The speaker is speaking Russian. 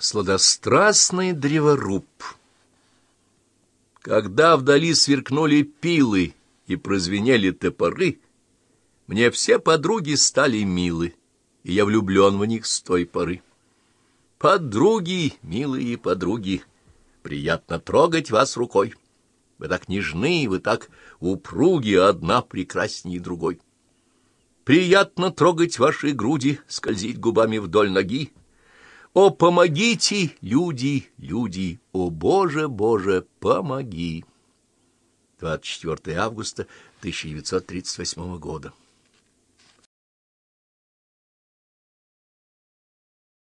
Сладострастный древоруб Когда вдали сверкнули пилы и прозвенели топоры, Мне все подруги стали милы, и я влюблен в них с той поры. Подруги, милые подруги, приятно трогать вас рукой. Вы так нежны, вы так упруги, одна прекраснее другой. Приятно трогать ваши груди, скользить губами вдоль ноги, о, помогите, люди, люди, о, Боже, Боже, помоги! 24 августа 1938 года.